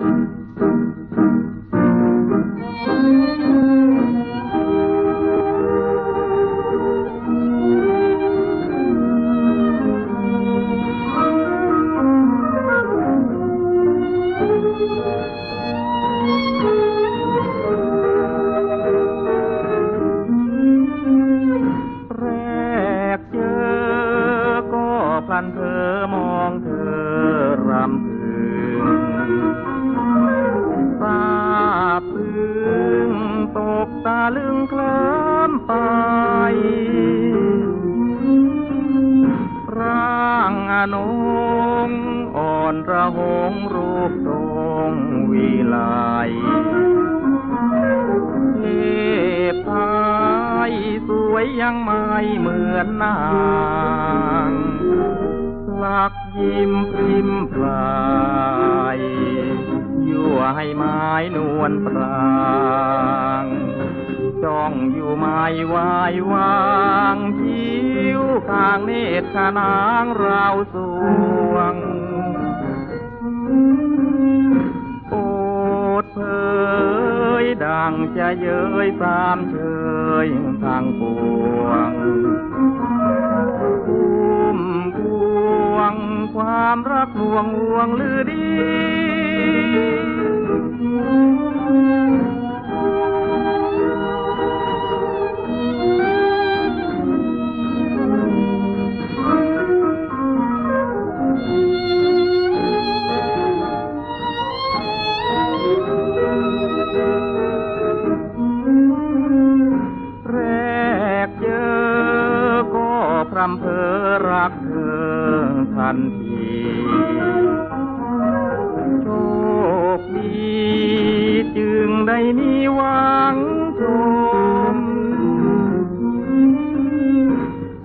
แตาลึงเคลิ้มไป ร่างอนงอ่อนระหงรูปทรงวิไลเทพไทยสวยยังไม่เหมือนนางลักยิ้มพิมพลายยั่วให้ไม้นวลปราง จ้องอยู่ไม่วายวางคิ้วข้างเนตรขนางเราวสวงโอดเผยดังจะเย้ยสามเชยทางปวงพุ่มพวงความรักหวงหวงลือดี พรำเพอรักเธอทันทีโชคดีจึงได้มีหวังชม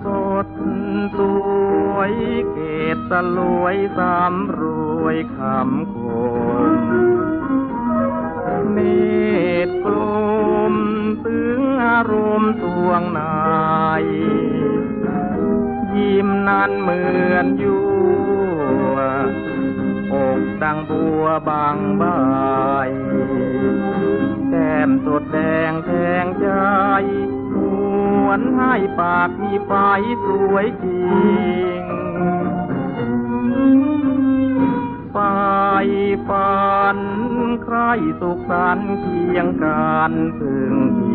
สดสวยเกตสลวยสำรวยคำคมเนตรกลมถึงอารมณ์สวงในยิ้ มนั้นเหมือนอยู่อกดังบัวบางใบแก้มสดแดงแทงใจหวนให้ปากมีไฟสวยจริงไปฝันใครสุขสันเคียงกันพึงพิ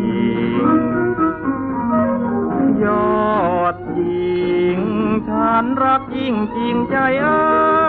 รักยิ่งจริงใจเอ้